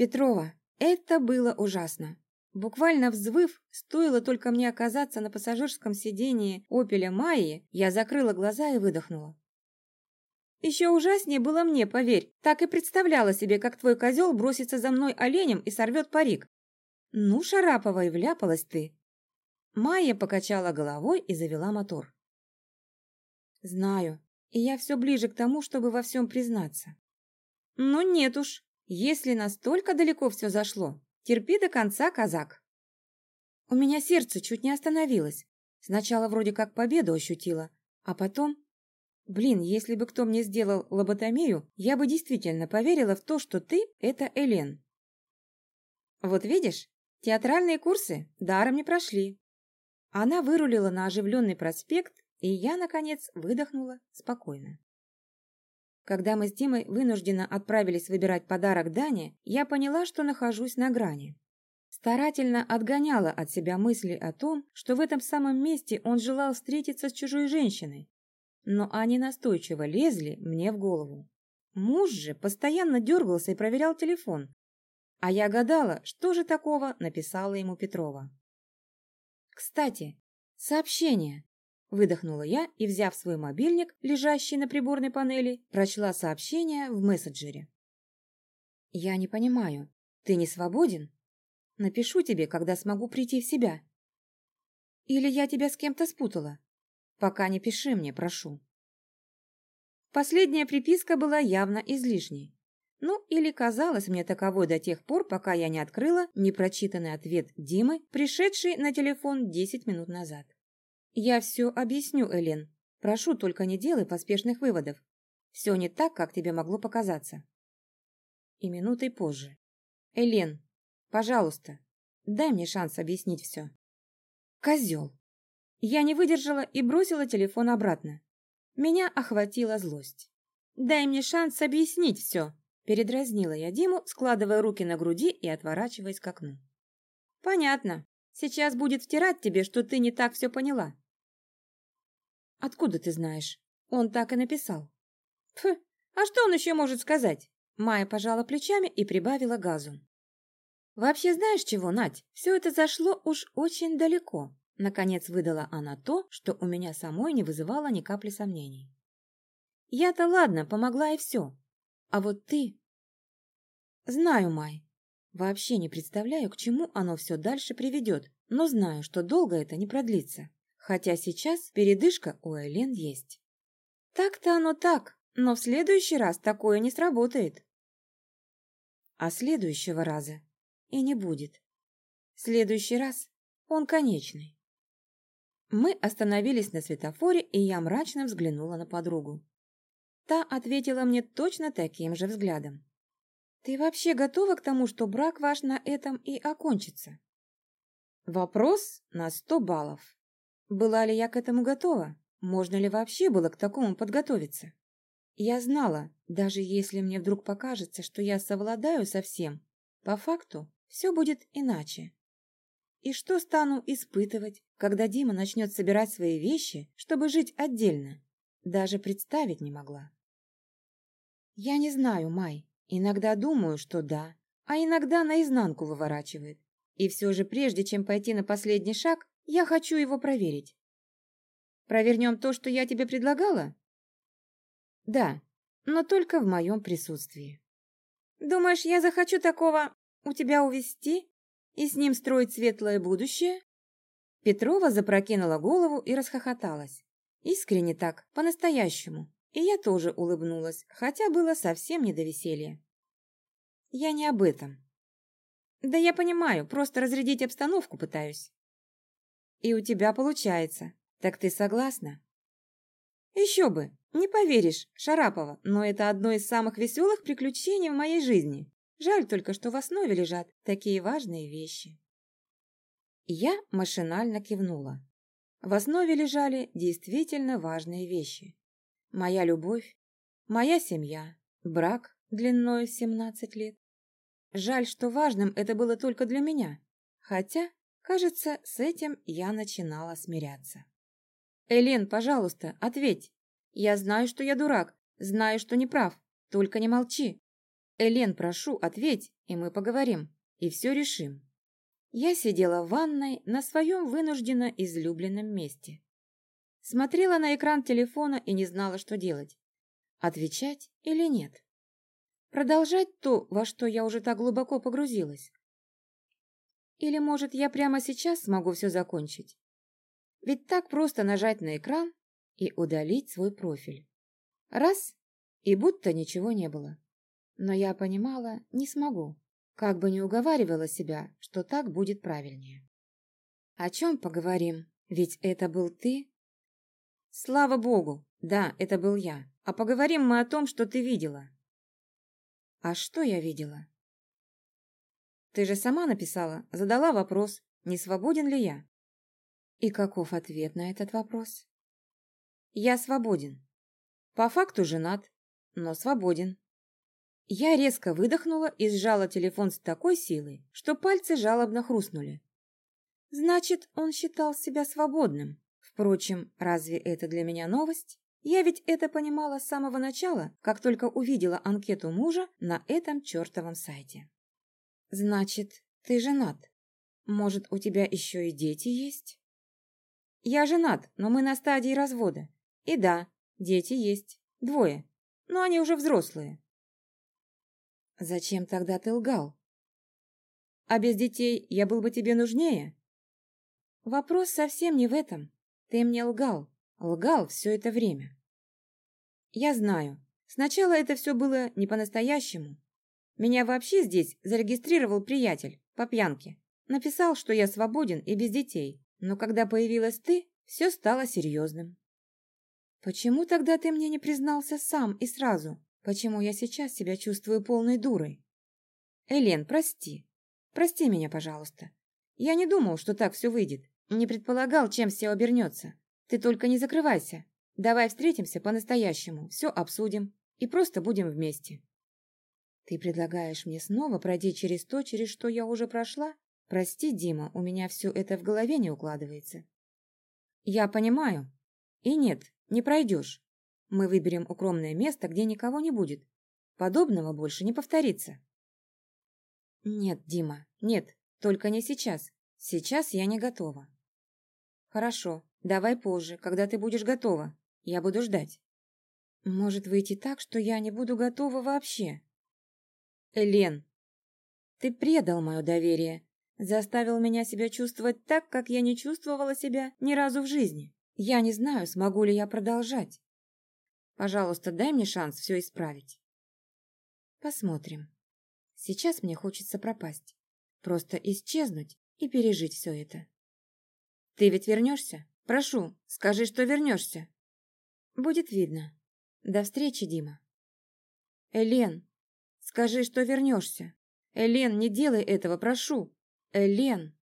Петрова, это было ужасно. Буквально взвыв, стоило только мне оказаться на пассажирском сидении «Опеля Майи», я закрыла глаза и выдохнула. Еще ужаснее было мне, поверь. Так и представляла себе, как твой козел бросится за мной оленем и сорвет парик. Ну, Шарапова, и вляпалась ты. Майя покачала головой и завела мотор. Знаю, и я все ближе к тому, чтобы во всем признаться. Но нет уж, если настолько далеко все зашло, терпи до конца, казак. У меня сердце чуть не остановилось. Сначала вроде как победу ощутила, а потом... Блин, если бы кто мне сделал лоботомию, я бы действительно поверила в то, что ты — это Элен. Вот видишь, театральные курсы даром не прошли. Она вырулила на оживленный проспект, и я, наконец, выдохнула спокойно. Когда мы с Димой вынужденно отправились выбирать подарок Дане, я поняла, что нахожусь на грани. Старательно отгоняла от себя мысли о том, что в этом самом месте он желал встретиться с чужой женщиной. Но они настойчиво лезли мне в голову. Муж же постоянно дергался и проверял телефон. А я гадала, что же такого написала ему Петрова. Кстати, сообщение. Выдохнула я и, взяв свой мобильник, лежащий на приборной панели, прочла сообщение в мессенджере. «Я не понимаю. Ты не свободен? Напишу тебе, когда смогу прийти в себя. Или я тебя с кем-то спутала? Пока не пиши мне, прошу». Последняя приписка была явно излишней. Ну, или казалось мне таковой до тех пор, пока я не открыла непрочитанный ответ Димы, пришедший на телефон 10 минут назад. «Я все объясню, Элен. Прошу, только не делай поспешных выводов. Все не так, как тебе могло показаться». И минутой позже. «Элен, пожалуйста, дай мне шанс объяснить все». «Козел!» Я не выдержала и бросила телефон обратно. Меня охватила злость. «Дай мне шанс объяснить все!» Передразнила я Диму, складывая руки на груди и отворачиваясь к окну. «Понятно. Сейчас будет втирать тебе, что ты не так все поняла. Откуда ты знаешь? Он так и написал. Фу, а что он еще может сказать? Майя пожала плечами и прибавила газу. Вообще знаешь чего, Надь? Все это зашло уж очень далеко. Наконец выдала она то, что у меня самой не вызывало ни капли сомнений. Я-то ладно, помогла и все. А вот ты... Знаю, Май, Вообще не представляю, к чему оно все дальше приведет, но знаю, что долго это не продлится. Хотя сейчас передышка у Элен есть. Так-то оно так, но в следующий раз такое не сработает. А следующего раза и не будет. Следующий раз он конечный. Мы остановились на светофоре, и я мрачно взглянула на подругу. Та ответила мне точно таким же взглядом. Ты вообще готова к тому, что брак ваш на этом и окончится? Вопрос на сто баллов. Была ли я к этому готова? Можно ли вообще было к такому подготовиться? Я знала, даже если мне вдруг покажется, что я совладаю со всем, по факту все будет иначе. И что стану испытывать, когда Дима начнет собирать свои вещи, чтобы жить отдельно? Даже представить не могла. Я не знаю, Май, Иногда думаю, что да, а иногда наизнанку выворачивает. И все же, прежде чем пойти на последний шаг, я хочу его проверить. Провернем то, что я тебе предлагала? Да, но только в моем присутствии. Думаешь, я захочу такого у тебя увести и с ним строить светлое будущее? Петрова запрокинула голову и расхохоталась. Искренне так, по-настоящему. И я тоже улыбнулась, хотя было совсем не до веселья. Я не об этом. Да я понимаю, просто разрядить обстановку пытаюсь. И у тебя получается. Так ты согласна? Еще бы, не поверишь, Шарапова, но это одно из самых веселых приключений в моей жизни. Жаль только, что в основе лежат такие важные вещи. Я машинально кивнула. В основе лежали действительно важные вещи. Моя любовь, моя семья, брак длиной в 17 лет. Жаль, что важным это было только для меня. Хотя, кажется, с этим я начинала смиряться. «Элен, пожалуйста, ответь. Я знаю, что я дурак, знаю, что не прав. Только не молчи. Элен, прошу, ответь, и мы поговорим, и все решим. Я сидела в ванной на своем вынужденно излюбленном месте. Смотрела на экран телефона и не знала, что делать. Отвечать или нет? Продолжать то, во что я уже так глубоко погрузилась? Или, может, я прямо сейчас смогу все закончить? Ведь так просто нажать на экран и удалить свой профиль. Раз — и будто ничего не было. Но я понимала, не смогу, как бы не уговаривала себя, что так будет правильнее. О чем поговорим? Ведь это был ты. Слава богу, да, это был я. А поговорим мы о том, что ты видела. А что я видела? Ты же сама написала, задала вопрос, не свободен ли я. И каков ответ на этот вопрос? Я свободен. По факту женат, но свободен. Я резко выдохнула и сжала телефон с такой силой, что пальцы жалобно хрустнули. Значит, он считал себя свободным. Впрочем, разве это для меня новость? Я ведь это понимала с самого начала, как только увидела анкету мужа на этом чертовом сайте. Значит, ты женат. Может, у тебя еще и дети есть? Я женат, но мы на стадии развода. И да, дети есть. Двое. Но они уже взрослые. Зачем тогда ты лгал? А без детей я был бы тебе нужнее? Вопрос совсем не в этом. Ты мне лгал. Лгал все это время. Я знаю. Сначала это все было не по-настоящему. Меня вообще здесь зарегистрировал приятель по пьянке. Написал, что я свободен и без детей. Но когда появилась ты, все стало серьезным. Почему тогда ты мне не признался сам и сразу? Почему я сейчас себя чувствую полной дурой? Элен, прости. Прости меня, пожалуйста. Я не думал, что так все выйдет. Не предполагал, чем все обернется. Ты только не закрывайся. Давай встретимся по-настоящему, все обсудим и просто будем вместе. Ты предлагаешь мне снова пройти через то, через что я уже прошла? Прости, Дима, у меня все это в голове не укладывается. Я понимаю. И нет, не пройдешь. Мы выберем укромное место, где никого не будет. Подобного больше не повторится. Нет, Дима, нет, только не сейчас. Сейчас я не готова. Хорошо, давай позже, когда ты будешь готова. Я буду ждать. Может выйти так, что я не буду готова вообще. Элен, ты предал мое доверие. Заставил меня себя чувствовать так, как я не чувствовала себя ни разу в жизни. Я не знаю, смогу ли я продолжать. Пожалуйста, дай мне шанс все исправить. Посмотрим. Сейчас мне хочется пропасть. Просто исчезнуть и пережить все это. Ты ведь вернешься? Прошу, скажи, что вернешься. Будет видно. До встречи, Дима. Элен, скажи, что вернешься. Элен, не делай этого, прошу. Элен.